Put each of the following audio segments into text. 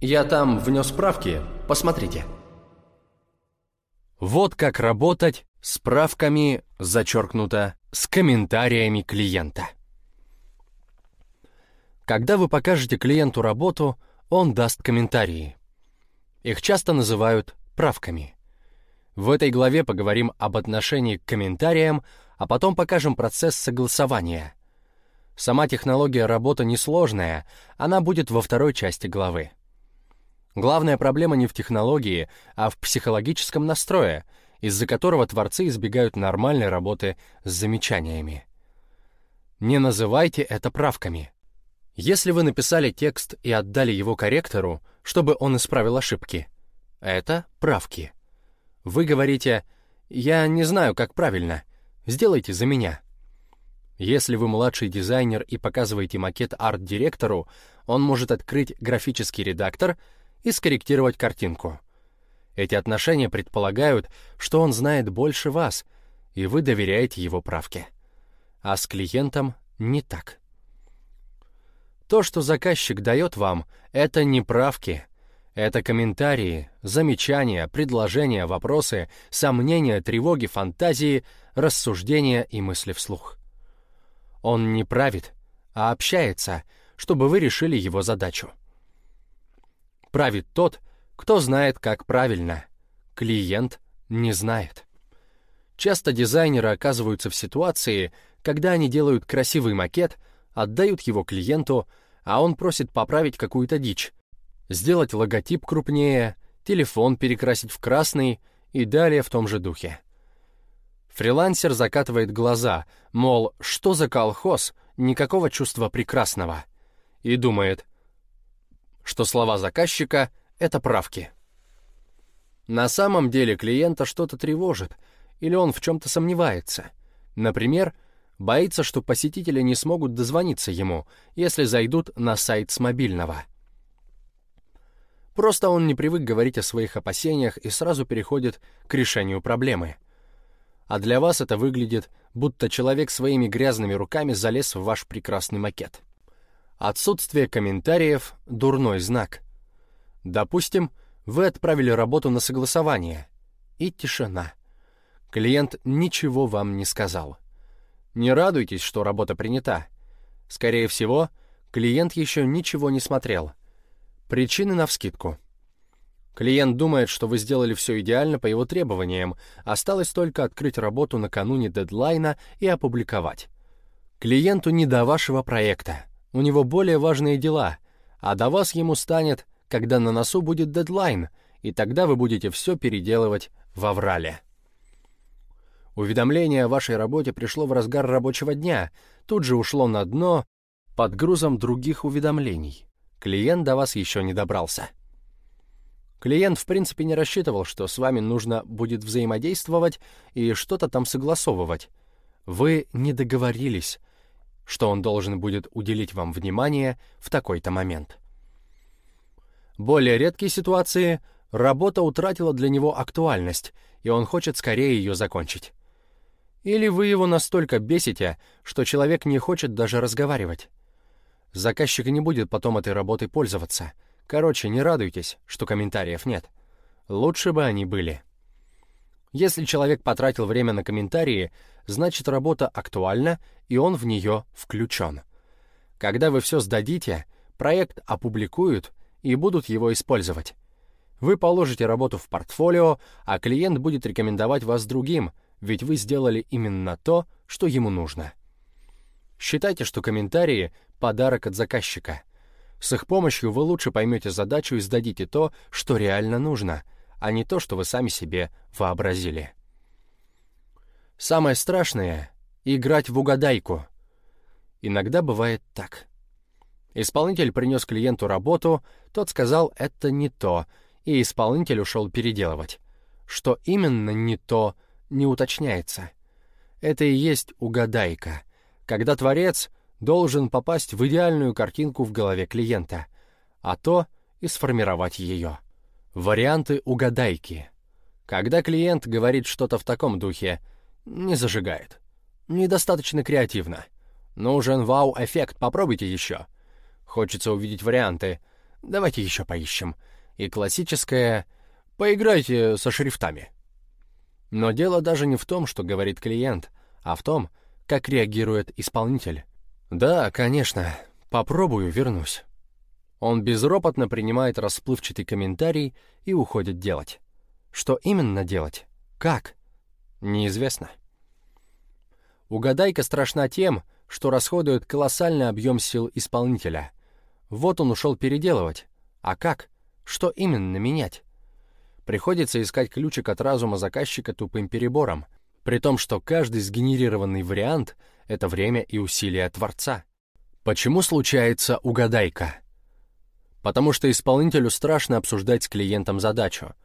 Я там внес справки, посмотрите. Вот как работать с правками, зачеркнуто, с комментариями клиента. Когда вы покажете клиенту работу, он даст комментарии. Их часто называют правками. В этой главе поговорим об отношении к комментариям, а потом покажем процесс согласования. Сама технология работы несложная, она будет во второй части главы. Главная проблема не в технологии, а в психологическом настрое, из-за которого творцы избегают нормальной работы с замечаниями. Не называйте это правками. Если вы написали текст и отдали его корректору, чтобы он исправил ошибки, это правки. Вы говорите «Я не знаю, как правильно. Сделайте за меня». Если вы младший дизайнер и показываете макет арт-директору, он может открыть графический редактор и скорректировать картинку. Эти отношения предполагают, что он знает больше вас, и вы доверяете его правке. А с клиентом не так. То, что заказчик дает вам, это не правки. Это комментарии, замечания, предложения, вопросы, сомнения, тревоги, фантазии, рассуждения и мысли вслух. Он не правит, а общается, чтобы вы решили его задачу. Правит тот, кто знает, как правильно. Клиент не знает. Часто дизайнеры оказываются в ситуации, когда они делают красивый макет — отдают его клиенту, а он просит поправить какую-то дичь, сделать логотип крупнее, телефон перекрасить в красный и далее в том же духе. Фрилансер закатывает глаза, мол, что за колхоз, никакого чувства прекрасного, и думает, что слова заказчика — это правки. На самом деле клиента что-то тревожит, или он в чем-то сомневается. Например, Боится, что посетители не смогут дозвониться ему, если зайдут на сайт с мобильного. Просто он не привык говорить о своих опасениях и сразу переходит к решению проблемы. А для вас это выглядит, будто человек своими грязными руками залез в ваш прекрасный макет. Отсутствие комментариев — дурной знак. Допустим, вы отправили работу на согласование, и тишина. Клиент ничего вам не сказал. Не радуйтесь, что работа принята. Скорее всего, клиент еще ничего не смотрел. Причины навскидку. Клиент думает, что вы сделали все идеально по его требованиям, осталось только открыть работу накануне дедлайна и опубликовать. Клиенту не до вашего проекта, у него более важные дела, а до вас ему станет, когда на носу будет дедлайн, и тогда вы будете все переделывать в аврале. Уведомление о вашей работе пришло в разгар рабочего дня, тут же ушло на дно под грузом других уведомлений. Клиент до вас еще не добрался. Клиент, в принципе, не рассчитывал, что с вами нужно будет взаимодействовать и что-то там согласовывать. Вы не договорились, что он должен будет уделить вам внимание в такой-то момент. Более редкие ситуации — работа утратила для него актуальность, и он хочет скорее ее закончить. Или вы его настолько бесите, что человек не хочет даже разговаривать. Заказчик не будет потом этой работой пользоваться. Короче, не радуйтесь, что комментариев нет. Лучше бы они были. Если человек потратил время на комментарии, значит работа актуальна, и он в нее включен. Когда вы все сдадите, проект опубликуют и будут его использовать. Вы положите работу в портфолио, а клиент будет рекомендовать вас другим — ведь вы сделали именно то, что ему нужно. Считайте, что комментарии — подарок от заказчика. С их помощью вы лучше поймете задачу и сдадите то, что реально нужно, а не то, что вы сами себе вообразили. Самое страшное — играть в угадайку. Иногда бывает так. Исполнитель принес клиенту работу, тот сказал «это не то», и исполнитель ушел переделывать. Что именно не то — не уточняется. Это и есть угадайка, когда творец должен попасть в идеальную картинку в голове клиента, а то и сформировать ее. Варианты угадайки. Когда клиент говорит что-то в таком духе, не зажигает. Недостаточно креативно. Нужен вау-эффект, попробуйте еще. Хочется увидеть варианты. «давайте еще поищем». И классическое «поиграйте со шрифтами». Но дело даже не в том, что говорит клиент, а в том, как реагирует исполнитель. «Да, конечно, попробую, вернусь». Он безропотно принимает расплывчатый комментарий и уходит делать. Что именно делать? Как? Неизвестно. Угадайка страшна тем, что расходует колоссальный объем сил исполнителя. Вот он ушел переделывать. А как? Что именно менять? Приходится искать ключик от разума заказчика тупым перебором, при том, что каждый сгенерированный вариант — это время и усилия Творца. Почему случается угадайка? Потому что исполнителю страшно обсуждать с клиентом задачу.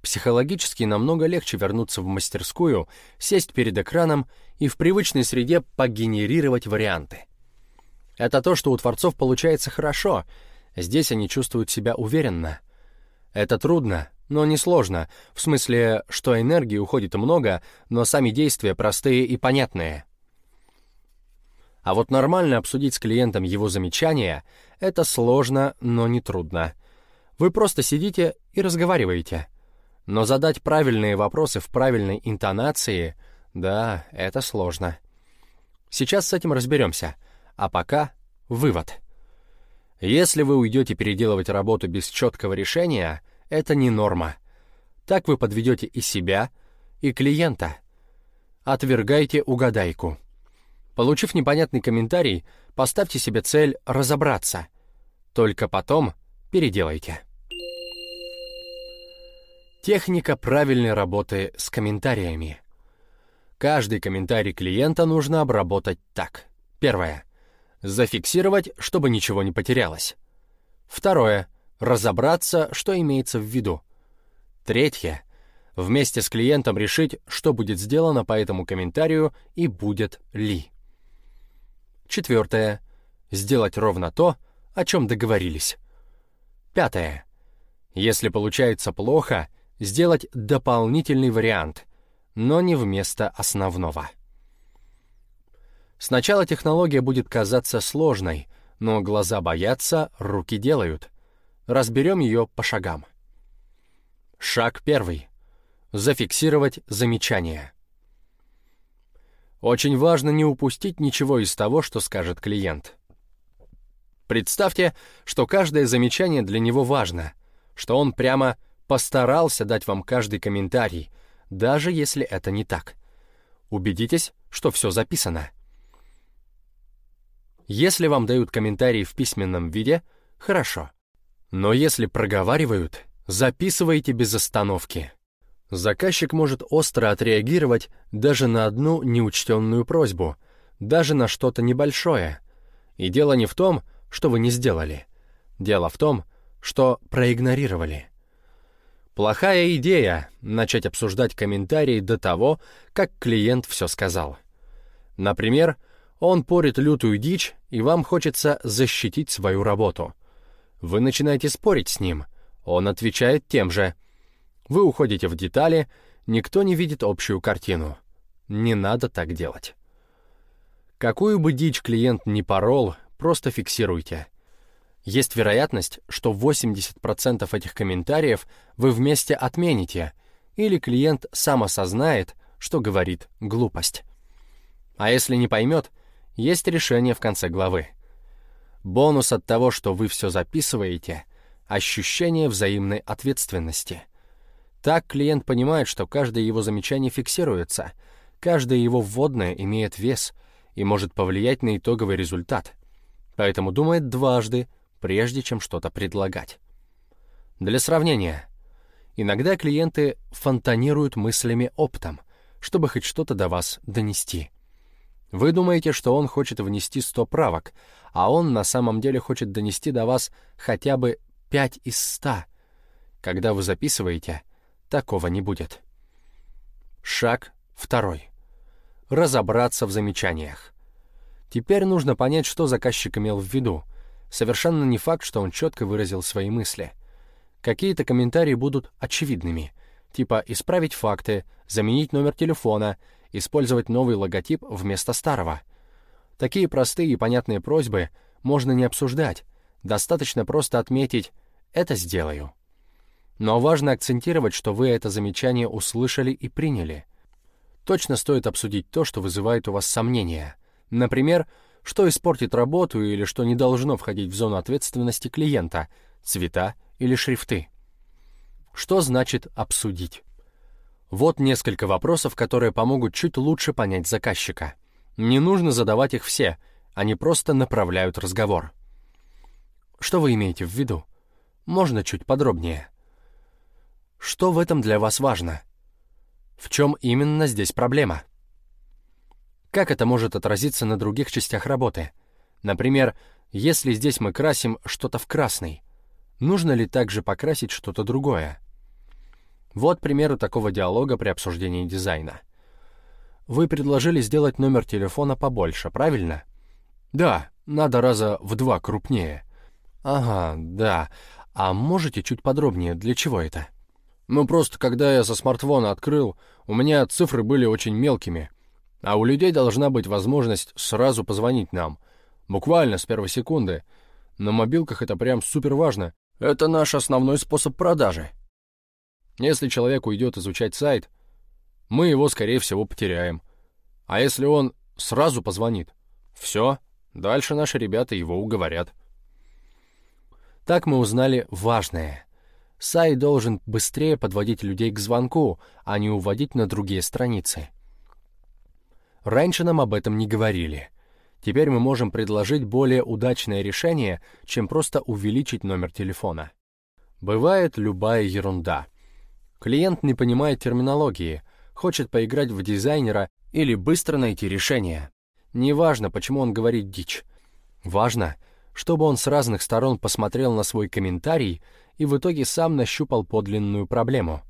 Психологически намного легче вернуться в мастерскую, сесть перед экраном и в привычной среде погенерировать варианты. Это то, что у творцов получается хорошо. Здесь они чувствуют себя уверенно. Это трудно, но не сложно, в смысле, что энергии уходит много, но сами действия простые и понятные. А вот нормально обсудить с клиентом его замечания — это сложно, но не трудно. Вы просто сидите и разговариваете. Но задать правильные вопросы в правильной интонации — да, это сложно. Сейчас с этим разберемся. А пока — вывод. Если вы уйдете переделывать работу без четкого решения, это не норма. Так вы подведете и себя, и клиента. Отвергайте угадайку. Получив непонятный комментарий, поставьте себе цель разобраться. Только потом переделайте. Техника правильной работы с комментариями. Каждый комментарий клиента нужно обработать так. Первое. Зафиксировать, чтобы ничего не потерялось. Второе. Разобраться, что имеется в виду. Третье. Вместе с клиентом решить, что будет сделано по этому комментарию и будет ли. Четвертое. Сделать ровно то, о чем договорились. Пятое. Если получается плохо, сделать дополнительный вариант, но не вместо основного. Сначала технология будет казаться сложной, но глаза боятся, руки делают. Разберем ее по шагам. Шаг первый. Зафиксировать замечание. Очень важно не упустить ничего из того, что скажет клиент. Представьте, что каждое замечание для него важно, что он прямо постарался дать вам каждый комментарий, даже если это не так. Убедитесь, что все записано. Если вам дают комментарии в письменном виде, хорошо. Но если проговаривают, записывайте без остановки. Заказчик может остро отреагировать даже на одну неучтенную просьбу, даже на что-то небольшое. И дело не в том, что вы не сделали. Дело в том, что проигнорировали. Плохая идея — начать обсуждать комментарии до того, как клиент все сказал. Например, он порит лютую дичь, и вам хочется защитить свою работу. Вы начинаете спорить с ним, он отвечает тем же — вы уходите в детали, никто не видит общую картину. Не надо так делать. Какую бы дичь клиент ни порол, просто фиксируйте. Есть вероятность, что 80% этих комментариев вы вместе отмените, или клиент сам осознает, что говорит глупость. А если не поймет, есть решение в конце главы. Бонус от того, что вы все записываете — ощущение взаимной ответственности. Так клиент понимает, что каждое его замечание фиксируется, каждое его вводное имеет вес и может повлиять на итоговый результат. Поэтому думает дважды, прежде чем что-то предлагать. Для сравнения, иногда клиенты фонтанируют мыслями оптом, чтобы хоть что-то до вас донести. Вы думаете, что он хочет внести 100 правок, а он на самом деле хочет донести до вас хотя бы 5 из 100. Когда вы записываете, такого не будет. Шаг второй. Разобраться в замечаниях. Теперь нужно понять, что заказчик имел в виду. Совершенно не факт, что он четко выразил свои мысли. Какие-то комментарии будут очевидными, типа исправить факты, заменить номер телефона, использовать новый логотип вместо старого. Такие простые и понятные просьбы можно не обсуждать, достаточно просто отметить «это сделаю». Но важно акцентировать, что вы это замечание услышали и приняли. Точно стоит обсудить то, что вызывает у вас сомнения. Например, что испортит работу или что не должно входить в зону ответственности клиента, цвета или шрифты. Что значит «обсудить»? Вот несколько вопросов, которые помогут чуть лучше понять заказчика. Не нужно задавать их все, они просто направляют разговор. Что вы имеете в виду? Можно чуть подробнее. Что в этом для вас важно? В чем именно здесь проблема? Как это может отразиться на других частях работы? Например, если здесь мы красим что-то в красный, нужно ли также покрасить что-то другое? Вот примеры такого диалога при обсуждении дизайна. Вы предложили сделать номер телефона побольше, правильно? Да, надо раза в два крупнее. Ага, да. А можете чуть подробнее, для чего это? Ну просто, когда я со смартфона открыл, у меня цифры были очень мелкими, а у людей должна быть возможность сразу позвонить нам. Буквально с первой секунды. На мобилках это прям супер важно. Это наш основной способ продажи. Если человек уйдет изучать сайт, мы его, скорее всего, потеряем. А если он сразу позвонит, все, дальше наши ребята его уговорят. Так мы узнали важное. Сайт должен быстрее подводить людей к звонку, а не уводить на другие страницы. Раньше нам об этом не говорили. Теперь мы можем предложить более удачное решение, чем просто увеличить номер телефона. Бывает любая ерунда — Клиент не понимает терминологии, хочет поиграть в дизайнера или быстро найти решение. Неважно, почему он говорит дичь. Важно, чтобы он с разных сторон посмотрел на свой комментарий и в итоге сам нащупал подлинную проблему.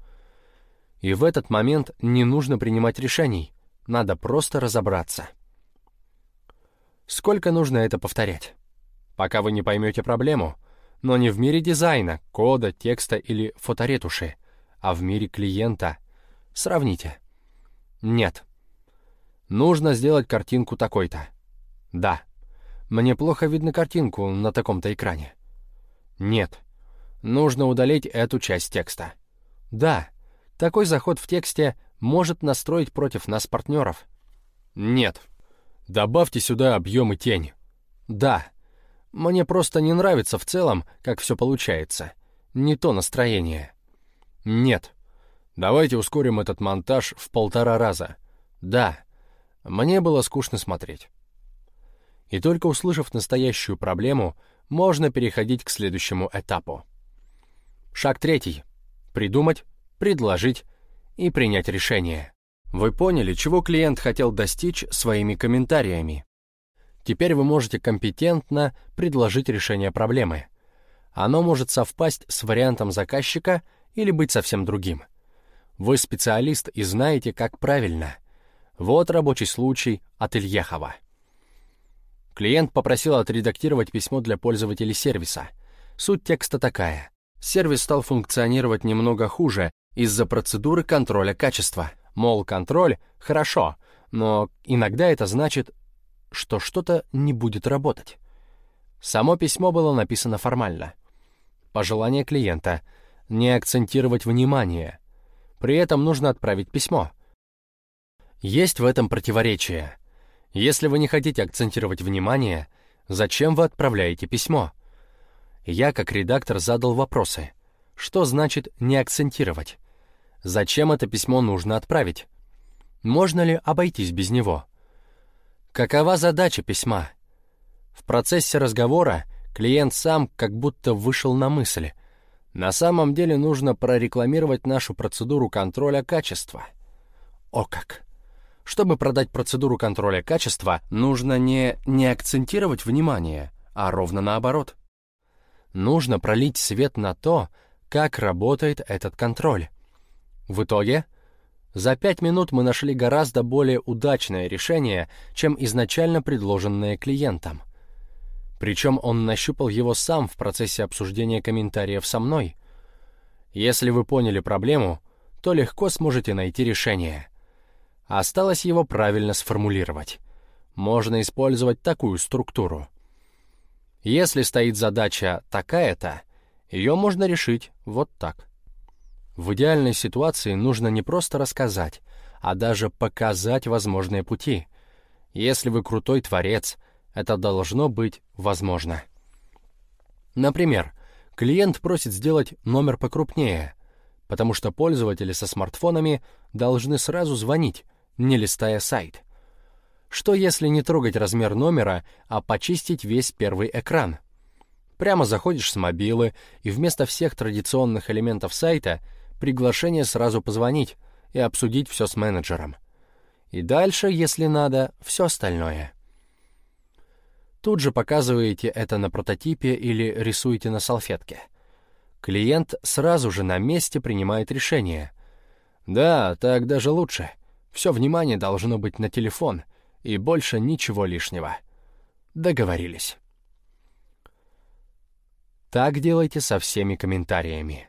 И в этот момент не нужно принимать решений, надо просто разобраться. Сколько нужно это повторять? Пока вы не поймете проблему, но не в мире дизайна, кода, текста или фоторетуши — а в мире клиента. Сравните. Нет. Нужно сделать картинку такой-то. Да. Мне плохо видно картинку на таком-то экране. Нет. Нужно удалить эту часть текста. Да. Такой заход в тексте может настроить против нас партнеров. Нет. Добавьте сюда объем и тень. Да. Мне просто не нравится в целом, как все получается. Не то настроение. Нет. Давайте ускорим этот монтаж в полтора раза. Да. Мне было скучно смотреть. И только услышав настоящую проблему, можно переходить к следующему этапу. Шаг третий. Придумать, предложить и принять решение. Вы поняли, чего клиент хотел достичь своими комментариями. Теперь вы можете компетентно предложить решение проблемы. Оно может совпасть с вариантом заказчика — или быть совсем другим. Вы специалист и знаете, как правильно. Вот рабочий случай от Ильяхова. Клиент попросил отредактировать письмо для пользователей сервиса. Суть текста такая. Сервис стал функционировать немного хуже из-за процедуры контроля качества. Мол, контроль — хорошо, но иногда это значит, что что-то не будет работать. Само письмо было написано формально. Пожелание клиента — не акцентировать внимание. При этом нужно отправить письмо. Есть в этом противоречие. Если вы не хотите акцентировать внимание, зачем вы отправляете письмо? Я, как редактор, задал вопросы. Что значит «не акцентировать»? Зачем это письмо нужно отправить? Можно ли обойтись без него? Какова задача письма? В процессе разговора клиент сам как будто вышел на мысль, на самом деле нужно прорекламировать нашу процедуру контроля качества. О как! Чтобы продать процедуру контроля качества, нужно не, не акцентировать внимание, а ровно наоборот. Нужно пролить свет на то, как работает этот контроль. В итоге, за пять минут мы нашли гораздо более удачное решение, чем изначально предложенное клиентом. Причем он нащупал его сам в процессе обсуждения комментариев со мной. Если вы поняли проблему, то легко сможете найти решение. Осталось его правильно сформулировать. Можно использовать такую структуру. Если стоит задача такая-то, ее можно решить вот так. В идеальной ситуации нужно не просто рассказать, а даже показать возможные пути. Если вы крутой творец, это должно быть возможно. Например, клиент просит сделать номер покрупнее, потому что пользователи со смартфонами должны сразу звонить, не листая сайт. Что если не трогать размер номера, а почистить весь первый экран? Прямо заходишь с мобилы, и вместо всех традиционных элементов сайта приглашение сразу позвонить и обсудить все с менеджером. И дальше, если надо, все остальное. Тут же показываете это на прототипе или рисуете на салфетке. Клиент сразу же на месте принимает решение. Да, так даже лучше. Все внимание должно быть на телефон, и больше ничего лишнего. Договорились. Так делайте со всеми комментариями.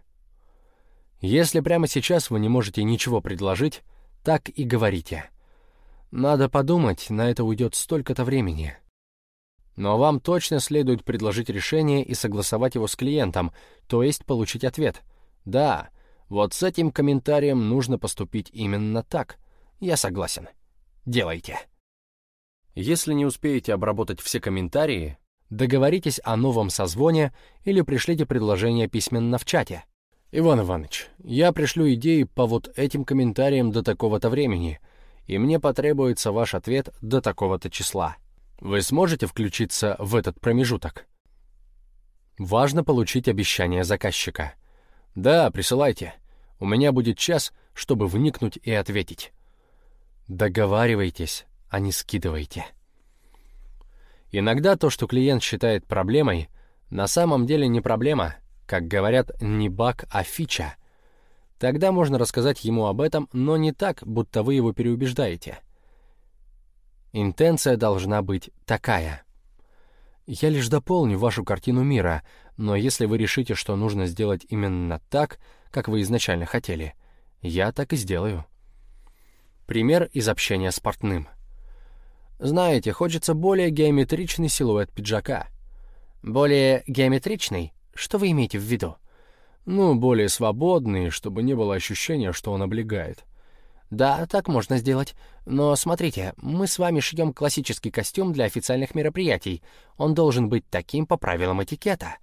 Если прямо сейчас вы не можете ничего предложить, так и говорите. Надо подумать, на это уйдет столько-то времени. Но вам точно следует предложить решение и согласовать его с клиентом, то есть получить ответ. Да, вот с этим комментарием нужно поступить именно так. Я согласен. Делайте. Если не успеете обработать все комментарии, договоритесь о новом созвоне или пришлите предложение письменно в чате. Иван Иванович, я пришлю идеи по вот этим комментариям до такого-то времени, и мне потребуется ваш ответ до такого-то числа. Вы сможете включиться в этот промежуток? Важно получить обещание заказчика. Да, присылайте. У меня будет час, чтобы вникнуть и ответить. Договаривайтесь, а не скидывайте. Иногда то, что клиент считает проблемой, на самом деле не проблема, как говорят, не баг, а фича. Тогда можно рассказать ему об этом, но не так, будто вы его переубеждаете. Интенция должна быть такая. Я лишь дополню вашу картину мира, но если вы решите, что нужно сделать именно так, как вы изначально хотели, я так и сделаю. Пример из общения с портным. Знаете, хочется более геометричный силуэт пиджака. Более геометричный? Что вы имеете в виду? Ну, более свободный, чтобы не было ощущения, что он облегает. Да, так можно сделать. Но смотрите, мы с вами шьем классический костюм для официальных мероприятий. Он должен быть таким по правилам этикета.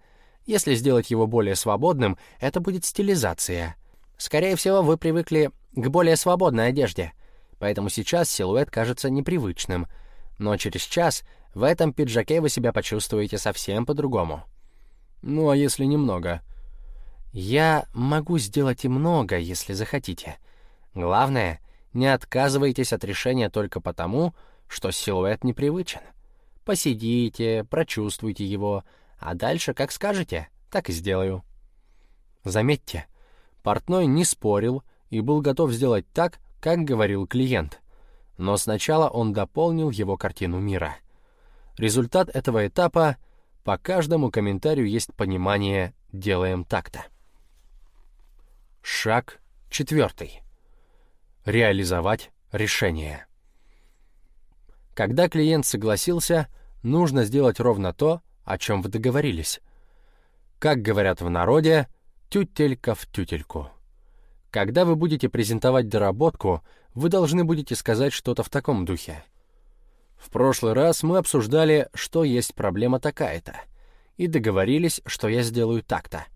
Если сделать его более свободным, это будет стилизация. Скорее всего, вы привыкли к более свободной одежде. Поэтому сейчас силуэт кажется непривычным. Но через час в этом пиджаке вы себя почувствуете совсем по-другому. Ну, а если немного? Я могу сделать и много, если захотите. Главное, не отказывайтесь от решения только потому, что силуэт непривычен. Посидите, прочувствуйте его, а дальше, как скажете, так и сделаю. Заметьте, портной не спорил и был готов сделать так, как говорил клиент. Но сначала он дополнил его картину мира. Результат этого этапа — по каждому комментарию есть понимание «делаем так-то». Шаг четвертый реализовать решение. Когда клиент согласился, нужно сделать ровно то, о чем вы договорились. Как говорят в народе, тютелька в тютельку. Когда вы будете презентовать доработку, вы должны будете сказать что-то в таком духе. В прошлый раз мы обсуждали, что есть проблема такая-то, и договорились, что я сделаю так-то.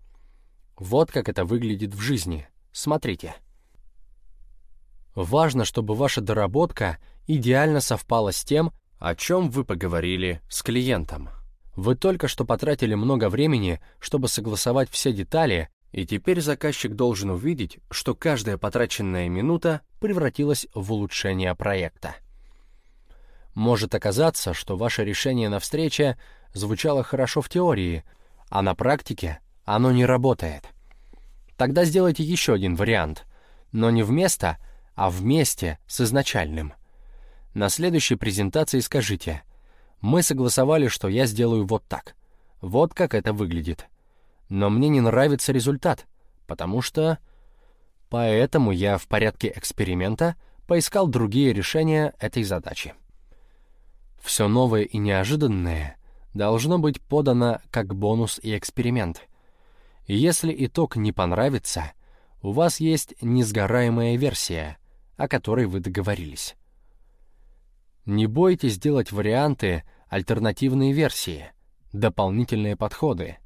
Вот как это выглядит в жизни. Смотрите. Важно, чтобы ваша доработка идеально совпала с тем, о чем вы поговорили с клиентом. Вы только что потратили много времени, чтобы согласовать все детали, и теперь заказчик должен увидеть, что каждая потраченная минута превратилась в улучшение проекта. Может оказаться, что ваше решение на встрече звучало хорошо в теории, а на практике оно не работает. Тогда сделайте еще один вариант, но не вместо, а вместе с изначальным. На следующей презентации скажите «Мы согласовали, что я сделаю вот так. Вот как это выглядит. Но мне не нравится результат, потому что...» Поэтому я в порядке эксперимента поискал другие решения этой задачи. Все новое и неожиданное должно быть подано как бонус и эксперимент. Если итог не понравится, у вас есть несгораемая версия, о которой вы договорились. Не бойтесь делать варианты, альтернативные версии, дополнительные подходы.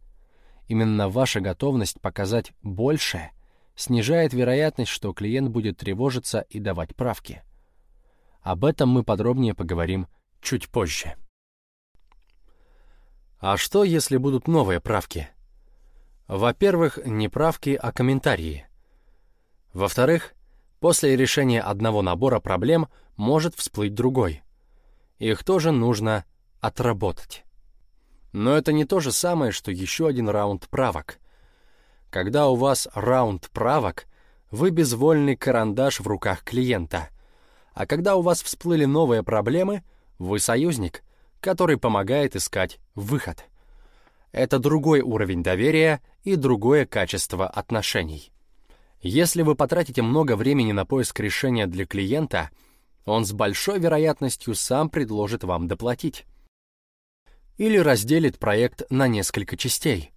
Именно ваша готовность показать больше снижает вероятность, что клиент будет тревожиться и давать правки. Об этом мы подробнее поговорим чуть позже. А что, если будут новые правки? Во-первых, не правки, а комментарии. Во-вторых, после решения одного набора проблем может всплыть другой. Их тоже нужно отработать. Но это не то же самое, что еще один раунд правок. Когда у вас раунд правок, вы безвольный карандаш в руках клиента. А когда у вас всплыли новые проблемы, вы союзник, который помогает искать выход. Это другой уровень доверия и другое качество отношений. Если вы потратите много времени на поиск решения для клиента, он с большой вероятностью сам предложит вам доплатить. Или разделит проект на несколько частей.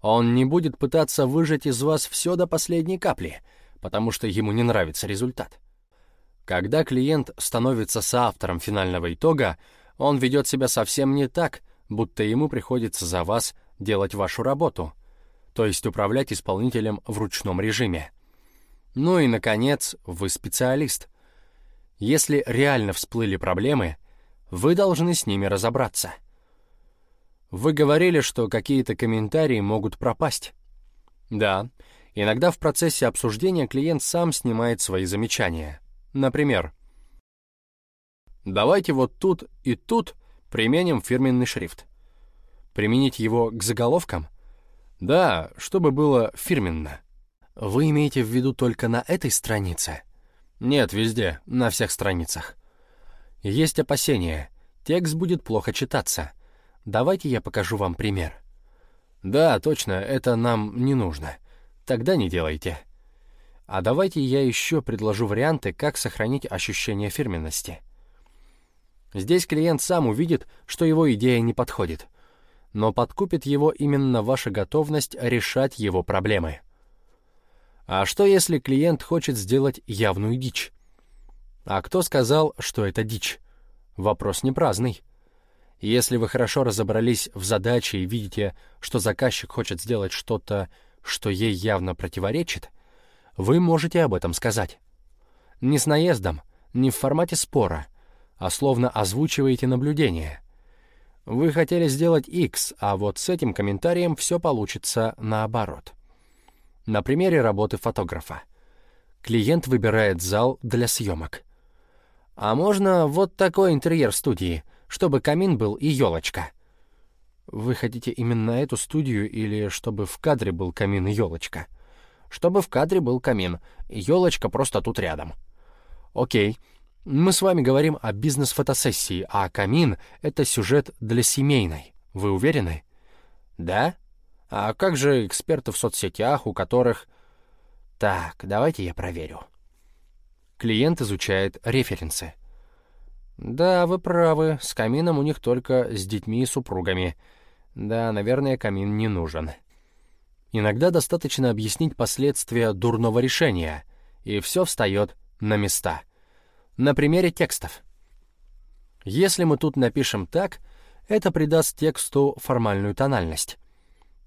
Он не будет пытаться выжать из вас все до последней капли, потому что ему не нравится результат. Когда клиент становится соавтором финального итога, он ведет себя совсем не так, будто ему приходится за вас делать вашу работу, то есть управлять исполнителем в ручном режиме. Ну и, наконец, вы специалист. Если реально всплыли проблемы, вы должны с ними разобраться. Вы говорили, что какие-то комментарии могут пропасть. Да, иногда в процессе обсуждения клиент сам снимает свои замечания. Например, давайте вот тут и тут применим фирменный шрифт. Применить его к заголовкам? Да, чтобы было фирменно. Вы имеете в виду только на этой странице? Нет, везде, на всех страницах. Есть опасения. Текст будет плохо читаться. Давайте я покажу вам пример. Да, точно, это нам не нужно. Тогда не делайте. А давайте я еще предложу варианты, как сохранить ощущение фирменности. Здесь клиент сам увидит, что его идея не подходит — но подкупит его именно ваша готовность решать его проблемы. А что если клиент хочет сделать явную дичь? А кто сказал, что это дичь? Вопрос не праздный. Если вы хорошо разобрались в задаче и видите, что заказчик хочет сделать что-то, что ей явно противоречит, вы можете об этом сказать. Не с наездом, не в формате спора, а словно озвучиваете наблюдение — вы хотели сделать X, а вот с этим комментарием все получится наоборот. На примере работы фотографа. Клиент выбирает зал для съемок. А можно вот такой интерьер студии, чтобы камин был и елочка. Вы хотите именно эту студию или чтобы в кадре был камин и елочка? Чтобы в кадре был камин, елочка просто тут рядом. Окей, мы с вами говорим о бизнес-фотосессии, а камин — это сюжет для семейной. Вы уверены? Да? А как же эксперты в соцсетях, у которых... Так, давайте я проверю. Клиент изучает референсы. Да, вы правы, с камином у них только с детьми и супругами. Да, наверное, камин не нужен. Иногда достаточно объяснить последствия дурного решения, и все встает на места — на примере текстов. Если мы тут напишем так, это придаст тексту формальную тональность.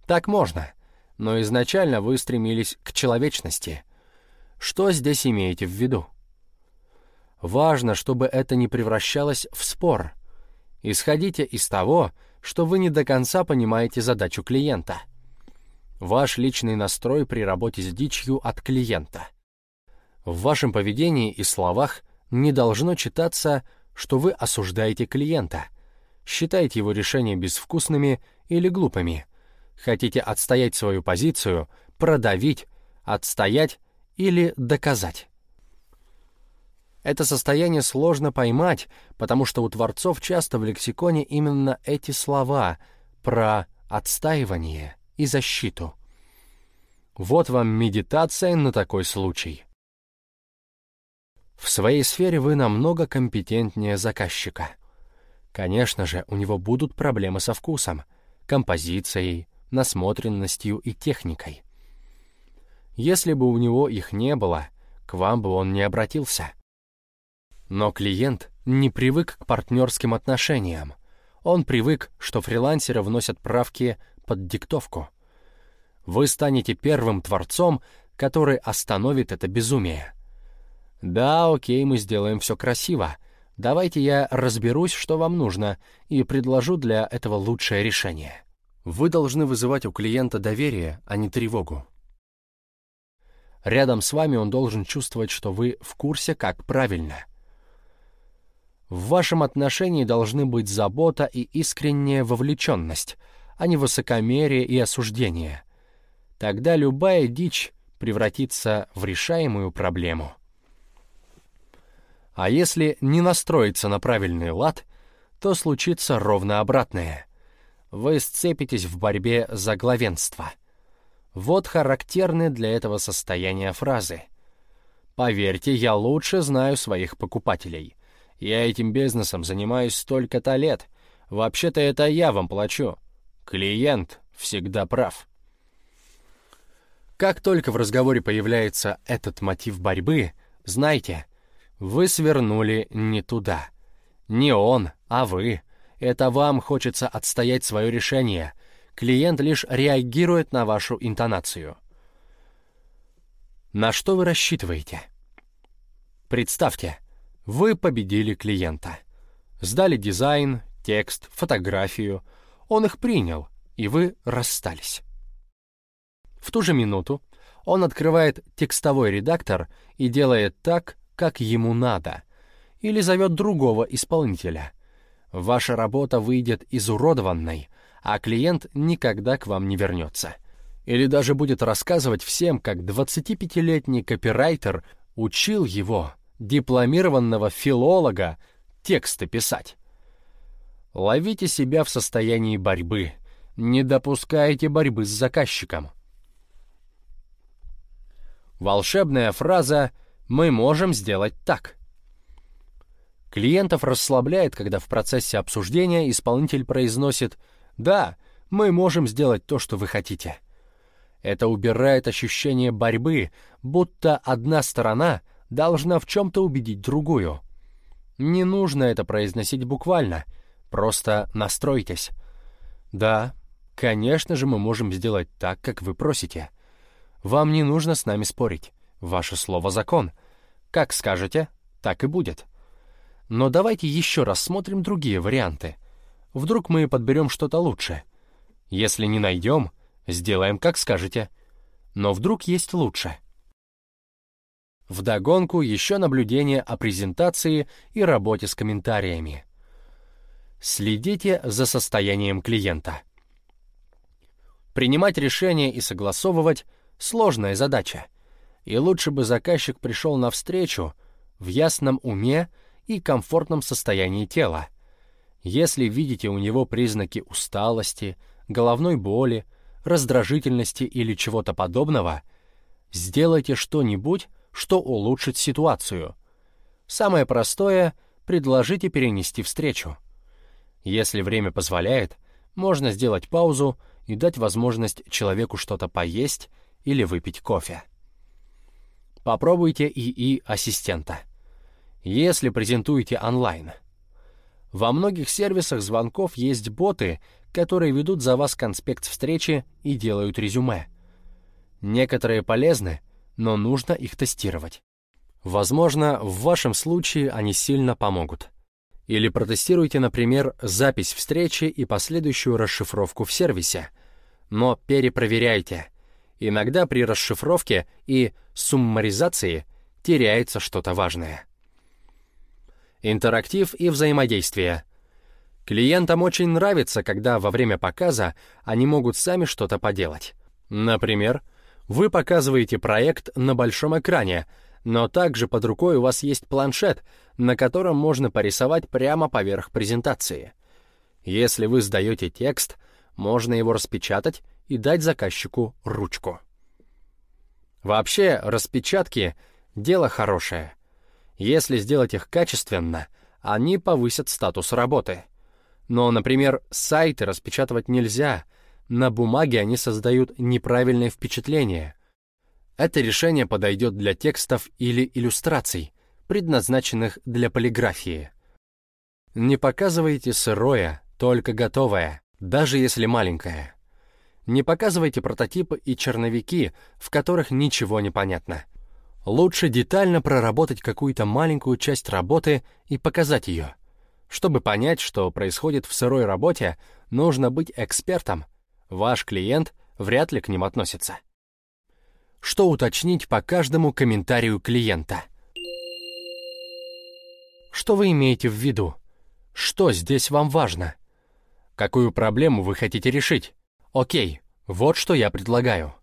Так можно, но изначально вы стремились к человечности. Что здесь имеете в виду? Важно, чтобы это не превращалось в спор. Исходите из того, что вы не до конца понимаете задачу клиента. Ваш личный настрой при работе с дичью от клиента. В вашем поведении и словах – не должно читаться, что вы осуждаете клиента, считаете его решения безвкусными или глупыми, хотите отстоять свою позицию, продавить, отстоять или доказать. Это состояние сложно поймать, потому что у творцов часто в лексиконе именно эти слова про отстаивание и защиту. Вот вам медитация на такой случай. В своей сфере вы намного компетентнее заказчика. Конечно же, у него будут проблемы со вкусом, композицией, насмотренностью и техникой. Если бы у него их не было, к вам бы он не обратился. Но клиент не привык к партнерским отношениям. Он привык, что фрилансеры вносят правки под диктовку. Вы станете первым творцом, который остановит это безумие. Да, окей, мы сделаем все красиво. Давайте я разберусь, что вам нужно, и предложу для этого лучшее решение. Вы должны вызывать у клиента доверие, а не тревогу. Рядом с вами он должен чувствовать, что вы в курсе, как правильно. В вашем отношении должны быть забота и искренняя вовлеченность, а не высокомерие и осуждение. Тогда любая дичь превратится в решаемую проблему. А если не настроиться на правильный лад, то случится ровно обратное. Вы сцепитесь в борьбе за главенство — вот характерны для этого состояния фразы. Поверьте, я лучше знаю своих покупателей. Я этим бизнесом занимаюсь столько-то лет. Вообще-то это я вам плачу. Клиент всегда прав. Как только в разговоре появляется этот мотив борьбы, знайте, вы свернули не туда. Не он, а вы. Это вам хочется отстоять свое решение, клиент лишь реагирует на вашу интонацию. На что вы рассчитываете? Представьте, вы победили клиента. Сдали дизайн, текст, фотографию. Он их принял, и вы расстались. В ту же минуту он открывает текстовой редактор и делает так, как ему надо, или зовет другого исполнителя. Ваша работа выйдет изуродованной, а клиент никогда к вам не вернется. Или даже будет рассказывать всем, как 25-летний копирайтер учил его, дипломированного филолога, тексты писать. Ловите себя в состоянии борьбы. Не допускайте борьбы с заказчиком. Волшебная фраза «Мы можем сделать так». Клиентов расслабляет, когда в процессе обсуждения исполнитель произносит да, мы можем сделать то, что вы хотите. Это убирает ощущение борьбы, будто одна сторона должна в чем-то убедить другую. Не нужно это произносить буквально, просто настройтесь. Да, конечно же мы можем сделать так, как вы просите. Вам не нужно с нами спорить. Ваше слово закон. Как скажете, так и будет. Но давайте еще рассмотрим другие варианты. Вдруг мы подберем что-то лучше. Если не найдем, сделаем, как скажете. Но вдруг есть лучше. Вдогонку еще наблюдение о презентации и работе с комментариями. Следите за состоянием клиента. Принимать решения и согласовывать — сложная задача. И лучше бы заказчик пришел навстречу в ясном уме и комфортном состоянии тела, если видите у него признаки усталости, головной боли, раздражительности или чего-то подобного, сделайте что-нибудь, что улучшит ситуацию. Самое простое — предложите перенести встречу. Если время позволяет, можно сделать паузу и дать возможность человеку что-то поесть или выпить кофе. Попробуйте ИИ-ассистента. Если презентуете онлайн — во многих сервисах звонков есть боты, которые ведут за вас конспект встречи и делают резюме. Некоторые полезны, но нужно их тестировать. Возможно, в вашем случае они сильно помогут. Или протестируйте, например, запись встречи и последующую расшифровку в сервисе. Но перепроверяйте. Иногда при расшифровке и суммаризации теряется что-то важное интерактив и взаимодействие. Клиентам очень нравится, когда во время показа они могут сами что-то поделать. Например, вы показываете проект на большом экране, но также под рукой у вас есть планшет, на котором можно порисовать прямо поверх презентации. Если вы сдаете текст, можно его распечатать и дать заказчику ручку. Вообще, распечатки — дело хорошее — если сделать их качественно, они повысят статус работы. Но, например, сайты распечатывать нельзя. На бумаге они создают неправильное впечатление. Это решение подойдет для текстов или иллюстраций, предназначенных для полиграфии. Не показывайте сырое, только готовое, даже если маленькое. Не показывайте прототипы и черновики, в которых ничего не понятно. Лучше детально проработать какую-то маленькую часть работы и показать ее. Чтобы понять, что происходит в сырой работе, нужно быть экспертом. Ваш клиент вряд ли к ним относится. Что уточнить по каждому комментарию клиента? Что вы имеете в виду? Что здесь вам важно? Какую проблему вы хотите решить? Окей, вот что я предлагаю.